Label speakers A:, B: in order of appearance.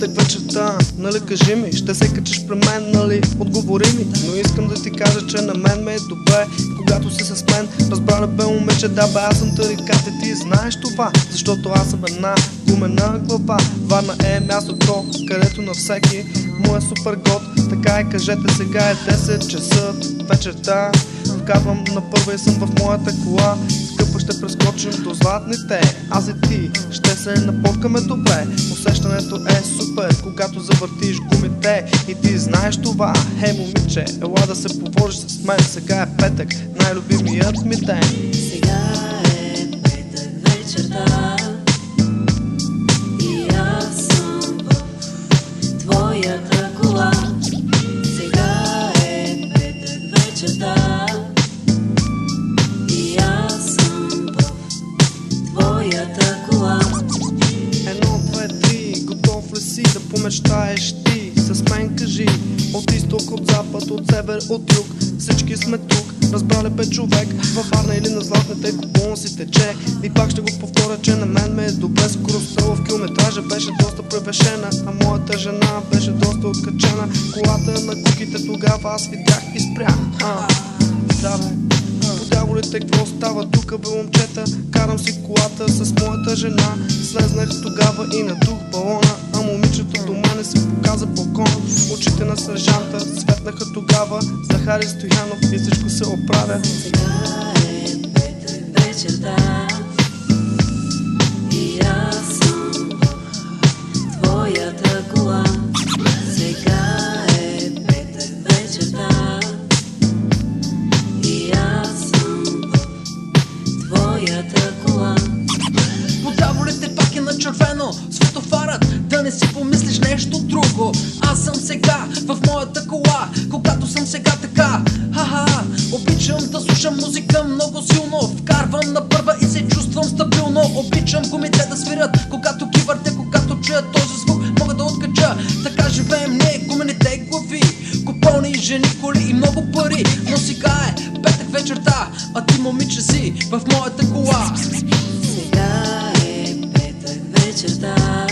A: петък вечерта, нали кажи ми, ще се качиш при мен, нали? Отговори ми, но искам да ти кажа, че на мен ме е добре, когато си с мен. Разбрана бе момиче, да бе, аз съм тарикат и ти знаеш това, защото аз съм една гумена глава. Варна е мястото, където на всеки му е супер год. Така и кажете, сега е 10 часа вечерта. Вкарвам на първа и съм в моята кола ще прескочим до златните. Аз и ти ще се напоткаме добре. Усещането е супер, когато завъртиш гумите. И ти знаеш това. Хей момиче, ела да се повориш с мен. Сега е петък, най-любимият ми ден.
B: Сега е петък вечерта. Твоята кола. Сега е петък вечерта
A: помечтаеш ти. С мен кажи От изток, от запад, от север, от юг. Всички сме тук, разбрали бе човек. Във Варна или на златните купон си тече. И пак ще го повторя, че на мен ме е добре. Скоростта в километража беше доста превешена А моята жена беше доста откачена. Колата на куките тогава аз видях и спрях а, Да бе. Подяволите, какво става? Тук, бе, момчета? Карам си колата с моята жена. Слезнах тогава и надух балона, а момичето до мене се показа балкон. Очите на сержанта светнаха тогава. Захари Стоянов и всичко се оправя.
B: Сега ще помислиш нещо друго. Аз съм сега в моята кола Когато съм сега така. Ха-ха. Обичам да слушам музика много силно. Вкарвам на първа и се чувствам стабилно. Обичам гумите
C: да свирят Когато кивърте, когато чуя този звук Мога да откача. Така живеем не гумените глави. Купони, жени, коли и много пари. Но сега е петък вечерта А ти момиче си в моята кола. Сега е петък вечерта.